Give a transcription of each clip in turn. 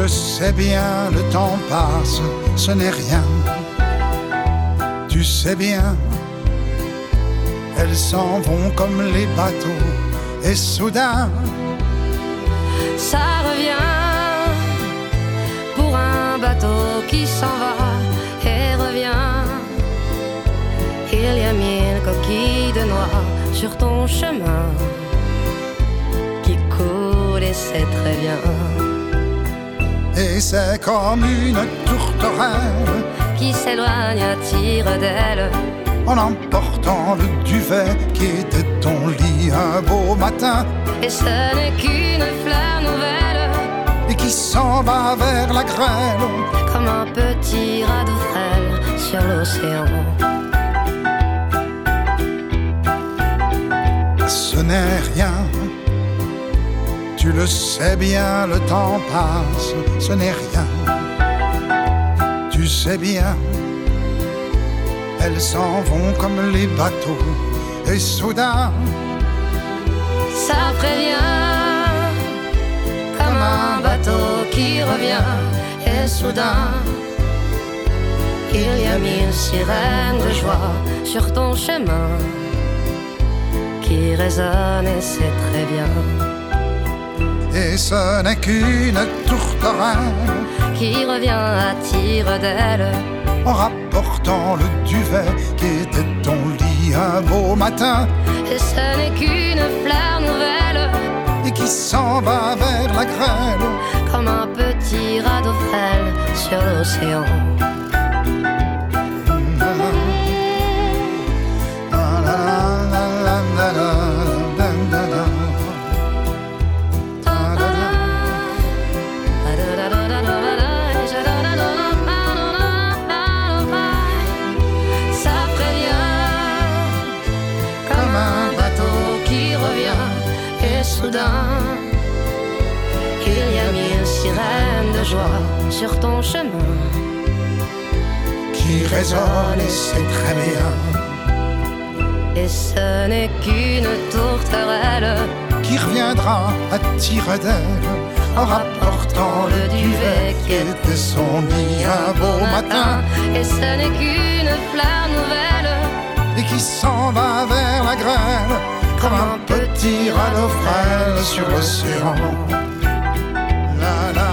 le sais bien, le temps passe, ce n'est rien. Tu sais bien, elles s'en vont comme les bateaux, et soudain, ça revient pour un bateau qui s'en va et revient. Il y a mille coquilles de noix sur ton chemin qui coulent et c'est très bien. Et c'est comme une tourterelle qui s'éloigne à tire d'aile en emportant le duvet qui était ton lit un beau matin. Et ce n'est qu'une fleur nouvelle et qui s'en va vers la grêle comme un petit radeau frêle sur l'océan. Ce n'est rien, tu le sais bien, le temps passe, ce n'est rien. Tu sais bien elles s'en vont comme les bateaux, et soudain, ça prévient, comme un bateau qui revient, et soudain, il y a mille sirènes de joie sur ton chemin qui résonnent et c'est très bien. Et ce n'est qu'une tourterelle qui revient à tire d'aile en rapportant le duvet qui était ton lit un beau matin. Et ce n'est qu'une fleur nouvelle et qui s'en va vers la grêle comme un petit radeau frêle sur l'océan. De joie sur ton chemin qui résonnent et c'est très bien. Et ce n'est qu'une tourterelle qui reviendra à tirer d'elle en rapportant le duvet qui était son lit un beau matin. Et ce n'est qu'une fleur nouvelle et qui s'en va vers la grêle comme un petit radeau frêle sur l'océan. La la.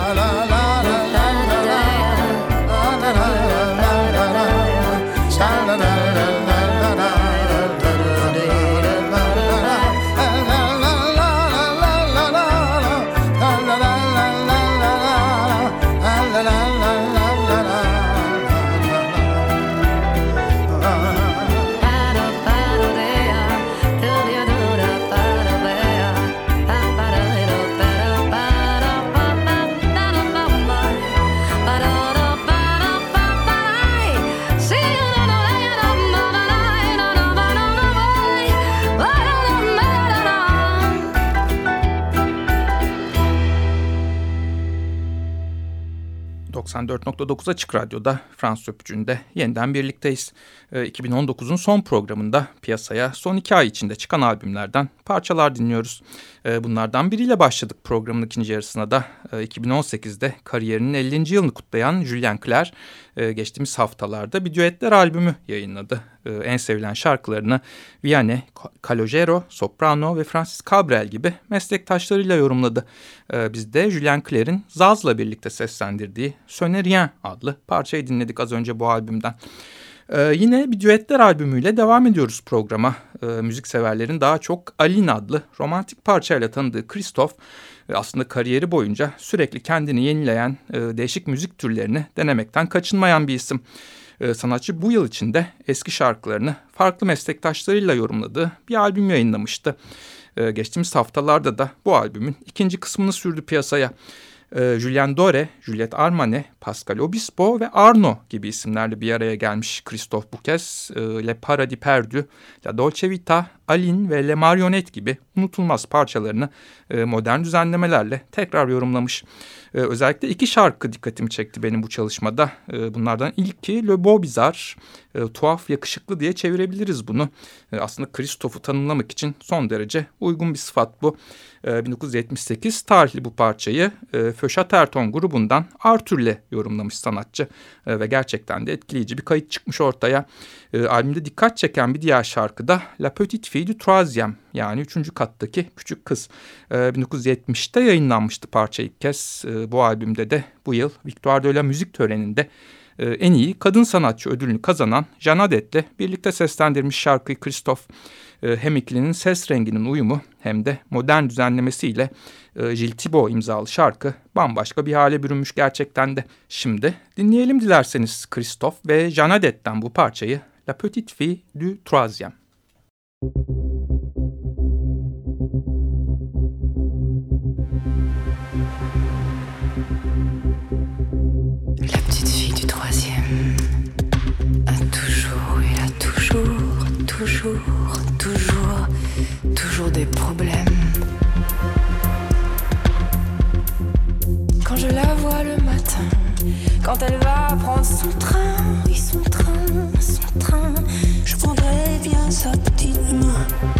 Açık Radyo'da Fransız Öpücü'nde yeniden birlikteyiz. 2019'un ee, son programında piyasaya son iki ay içinde çıkan albümlerden parçalar dinliyoruz. Ee, bunlardan biriyle başladık programın ikinci yarısına da. 2018'de ee, kariyerinin 50. yılını kutlayan Julien Clerc geçtiğimiz haftalarda bir düetler albümü yayınladı. En sevilen şarkılarını Vianney, Calogero, Soprano ve Francis Cabrel gibi meslektaşlarıyla yorumladı. Biz de Julien Clerc'in Zaz'la birlikte seslendirdiği Sönerien adlı parçayı dinledik az önce bu albümden. Ee, yine bir düetler albümüyle devam ediyoruz programa. Ee, müzikseverlerin daha çok Alin adlı romantik parçayla tanıdığı Christoph e, aslında kariyeri boyunca sürekli kendini yenileyen e, değişik müzik türlerini denemekten kaçınmayan bir isim. E, sanatçı bu yıl içinde eski şarkılarını farklı meslektaşlarıyla yorumladığı bir albüm yayınlamıştı. E, geçtiğimiz haftalarda da bu albümün ikinci kısmını sürdü piyasaya e, Julien Dore, Juliette Armanet, Pascal Obispo ve Arno gibi isimlerle bir araya gelmiş Christophe kez. E, Le Paradis Perdu, La Dolce Vita, Aline ve Le Marionette gibi unutulmaz parçalarını e, modern düzenlemelerle tekrar yorumlamış. E, özellikle iki şarkı dikkatimi çekti benim bu çalışmada. E, bunlardan ilki Le Beau Bizarre, e, tuhaf yakışıklı diye çevirebiliriz bunu. E, aslında Christoph'u tanımlamak için son derece uygun bir sıfat bu. E, 1978 tarihli bu parçayı e, Föşaterton grubundan Arthur'le yorumlamış sanatçı e, ve gerçekten de etkileyici bir kayıt çıkmış ortaya. E, albümde dikkat çeken bir diğer şarkı da La Petite Fille du Troisième yani üçüncü kattaki küçük kız. E, 1970'te yayınlanmıştı parça ilk kez. E, bu albümde de bu yıl Victoire de la Müzik töreninde e, en iyi kadın sanatçı ödülünü kazanan Janadet'le birlikte seslendirmiş şarkıyı Christoph. E, hem ikilinin ses renginin uyumu hem de modern düzenlemesiyle e, Jill imzalı şarkı bambaşka bir hale bürünmüş gerçekten de. Şimdi dinleyelim dilerseniz Christoph ve Janadet'ten bu parçayı La Petite Fille du Troisième. Toujours, toujours, toujours des problèmes. Quand je la vois le matin, quand elle va prendre son train, oui son train, sa petite main.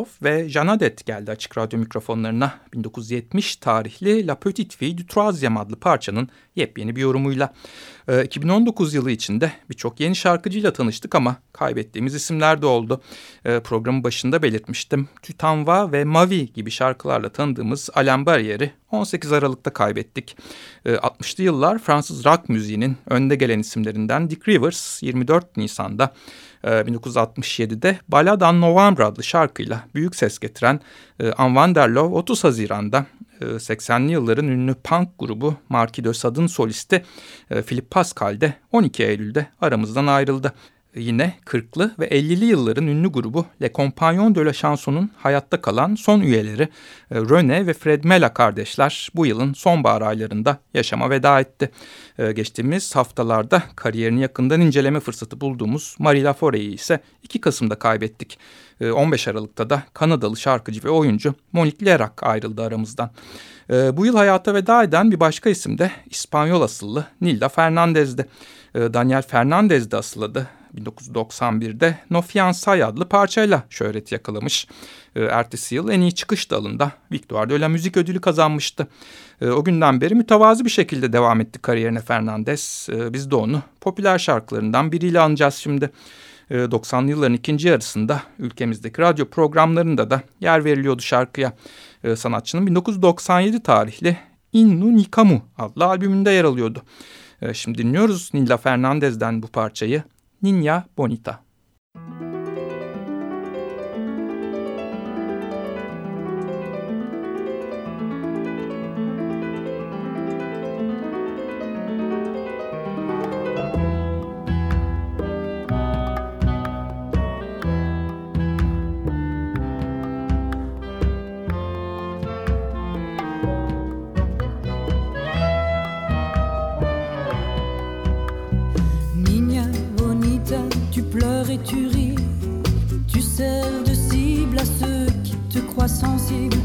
Christophe ve Janadet geldi açık radyo mikrofonlarına 1970 tarihli La Petite Fille du Troisième adlı parçanın yepyeni bir yorumuyla. 2019 ee, yılı içinde birçok yeni şarkıcıyla tanıştık ama kaybettiğimiz isimler de oldu. Ee, programın başında belirtmiştim. Tütanva ve Mavi gibi şarkılarla tanıdığımız Alain Barrier'i 18 Aralık'ta kaybettik. 60'lı ee, yıllar Fransız rock müziğinin önde gelen isimlerinden Dick Rivers 24 Nisan'da 1967'de Baladan November adlı şarkıyla büyük ses getiren Anvan Derlo 30 Haziran'da 80'li yılların ünlü punk grubu Marquis de Sade'ın solisti e, Philip Pascal de 12 Eylül'de aramızdan ayrıldı. Yine 40'lı ve 50'li yılların ünlü grubu Le Compagnon de la Chanson'un hayatta kalan son üyeleri e, Rene ve Fred Mela kardeşler bu yılın sonbahar aylarında yaşama veda etti. E, geçtiğimiz haftalarda kariyerini yakından inceleme fırsatı bulduğumuz Marie Lafore'yi ise 2 Kasım'da kaybettik. 15 ee, Aralık'ta da Kanadalı şarkıcı ve oyuncu Monique Lerak ayrıldı aramızdan. Bu yıl hayata veda eden bir başka isim de İspanyol asıllı Nilda Fernandez'di. Daniel Fernandez de asıladı. 1991'de No Fiançay adlı parçayla şöhret yakalamış. ertesi yıl en iyi çıkış dalında Victoire de la Müzik ödülü kazanmıştı. o günden beri mütevazı bir şekilde devam etti kariyerine Fernandez. biz de onu popüler şarkılarından biriyle anacağız şimdi. 90'lı ee, yılların ikinci yarısında ülkemizdeki radyo programlarında da yer veriliyordu şarkıya. Ee, sanatçının 1997 tarihli Innu Nikamu adlı albümünde yer alıyordu. Ee, şimdi dinliyoruz Nilla Fernandez'den bu parçayı Niña Bonita. tu ris, tu sers de cible à ceux qui te croient sensible.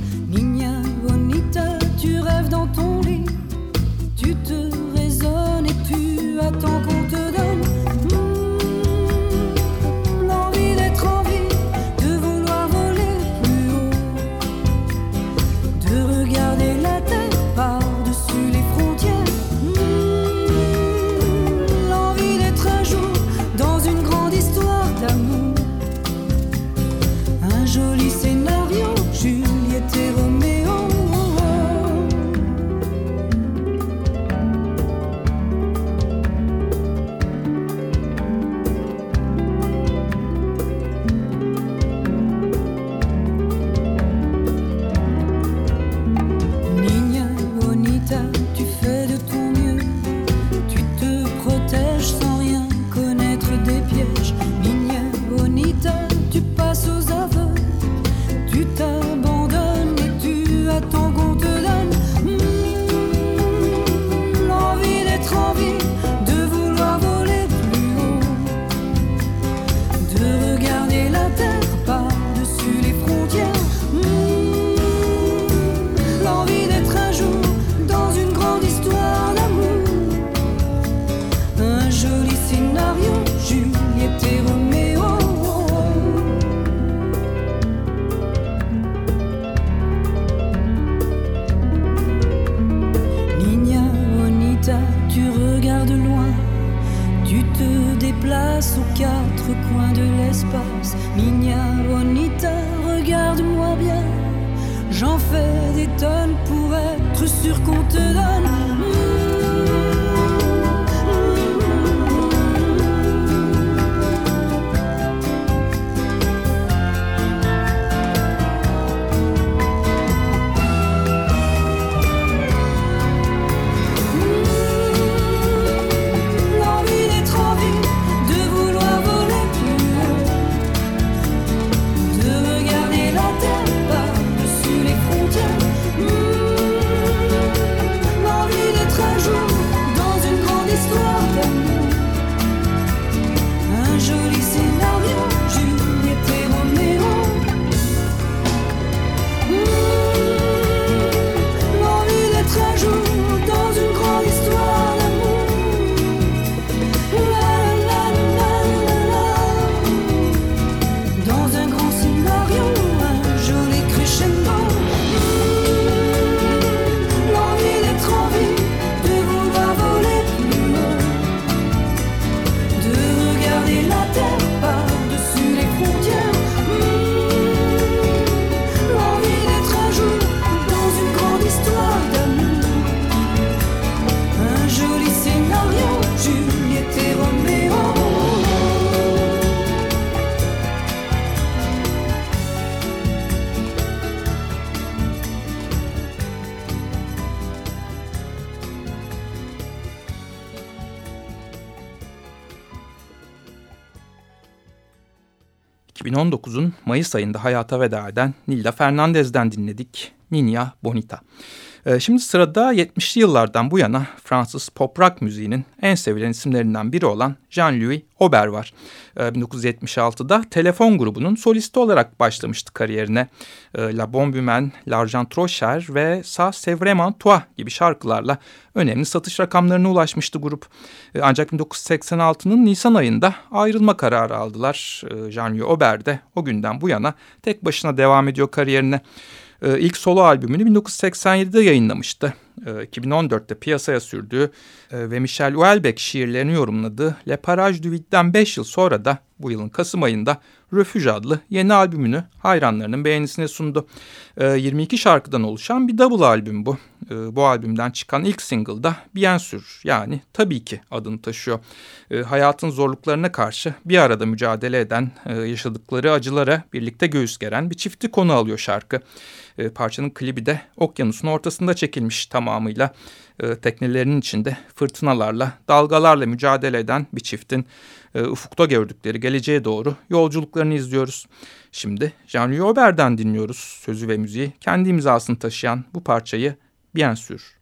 2019'un Mayıs ayında hayata veda eden Nilda Fernandez'den dinledik. Niña Bonita. Ee, şimdi sırada 70'li yıllardan bu yana Fransız pop rock müziğinin en sevilen isimlerinden biri olan Jean-Louis Aubert var. 1976'da ee, Telefon grubunun solisti olarak başlamıştı kariyerine. Ee, La Bombe Humaine, L'Argent Trop Cher ve Ça C'est Vraiment Toi gibi şarkılarla önemli satış rakamlarına ulaşmıştı grup. Ancak 1986'nın Nisan ayında ayrılma kararı aldılar. Jean-Louis Aubert de o günden bu yana tek başına devam ediyor kariyerine. Ee, ilk solo albümünü 1987'de yayınlamıştı. 2014'te ee, piyasaya sürdüğü e, ve Michel Houellebecq şiirlerini yorumladığı Le Parage du Vide'den 5 yıl sonra da bu yılın Kasım ayında Refuge adlı yeni albümünü hayranlarının beğenisine sundu. 22 ee, şarkıdan oluşan bir double albüm bu. Bu albümden çıkan ilk single da Bien Sûr yani tabii ki adını taşıyor. Hayatın zorluklarına karşı bir arada mücadele eden, e, yaşadıkları acılara birlikte göğüs geren bir çifti konu alıyor şarkı. Parçanın klibi de okyanusun ortasında çekilmiş tamamıyla. E, teknelerinin içinde fırtınalarla, dalgalarla mücadele eden bir çiftin e, ufukta gördükleri geleceğe doğru yolculuklarını izliyoruz. Şimdi Jean-Louis dinliyoruz sözü ve müziği. Kendi imzasını taşıyan bu parçayı Bien sûr.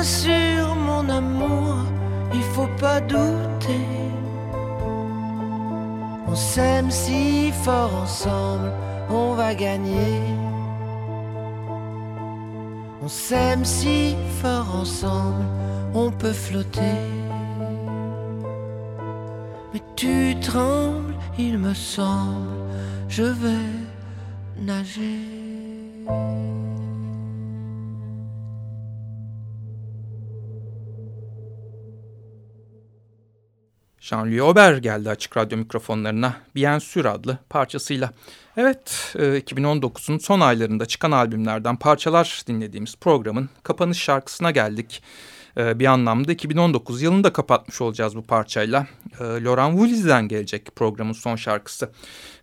bien sûr, mon amour, il faut pas douter. On s'aime si fort ensemble, on va gagner. On s'aime si fort ensemble, on peut flotter. Mais tu trembles, il me semble, je vais nager. Jean-Louis Aubert geldi açık radyo mikrofonlarına Bien Sûr adlı parçasıyla. Evet, 2019'un e, son aylarında çıkan albümlerden parçalar dinlediğimiz programın kapanış şarkısına geldik. E, bir anlamda 2019 yılını da kapatmış olacağız bu parçayla. E, Laurent Voulzy'den gelecek programın son şarkısı.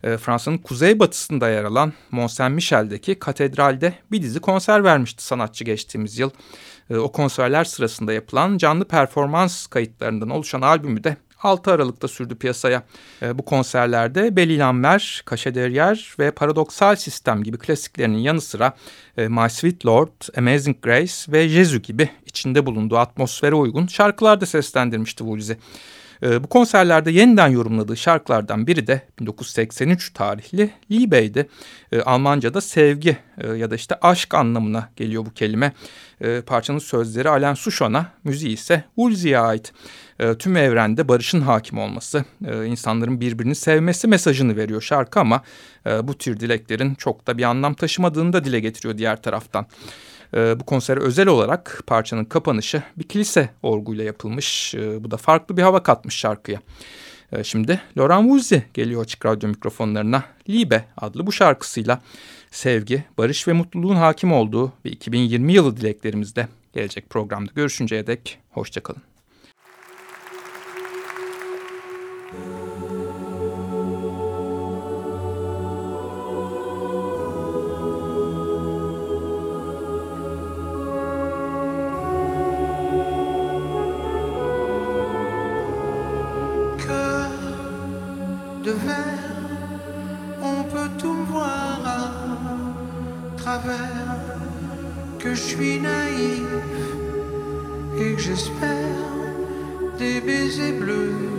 Fransa'nın kuzeybatısında yer alan Mont Saint Michel'deki katedralde bir dizi konser vermişti sanatçı geçtiğimiz yıl. O konserler sırasında yapılan canlı performans kayıtlarından oluşan albümü de 6 Aralık'ta sürdü piyasaya. E, bu konserlerde Belilanmer, Kaşederyer ve Paradoksal Sistem gibi klasiklerinin yanı sıra e, My Sweet Lord, Amazing Grace ve Jesu gibi içinde bulunduğu atmosfere uygun şarkılar da seslendirmişti Woolsey. E, bu konserlerde yeniden yorumladığı şarkılardan biri de 1983 tarihli Liebe'ydi. E, Almanca'da sevgi e, ya da işte aşk anlamına geliyor bu kelime. E, parçanın sözleri Alain Souchon'a, müziği ise Woolsey'e ait e, tüm evrende barışın hakim olması, e, insanların birbirini sevmesi mesajını veriyor şarkı ama e, bu tür dileklerin çok da bir anlam taşımadığını da dile getiriyor diğer taraftan. E, bu konsere özel olarak parçanın kapanışı bir kilise orguyla yapılmış. E, bu da farklı bir hava katmış şarkıya. E, şimdi Laurent Voulzy geliyor açık radyo mikrofonlarına. Liebe adlı bu şarkısıyla sevgi, barış ve mutluluğun hakim olduğu bir 2020 yılı dileklerimizde gelecek programda görüşünceye dek hoşçakalın. Que je suis naïf et que j'espère des baisers bleus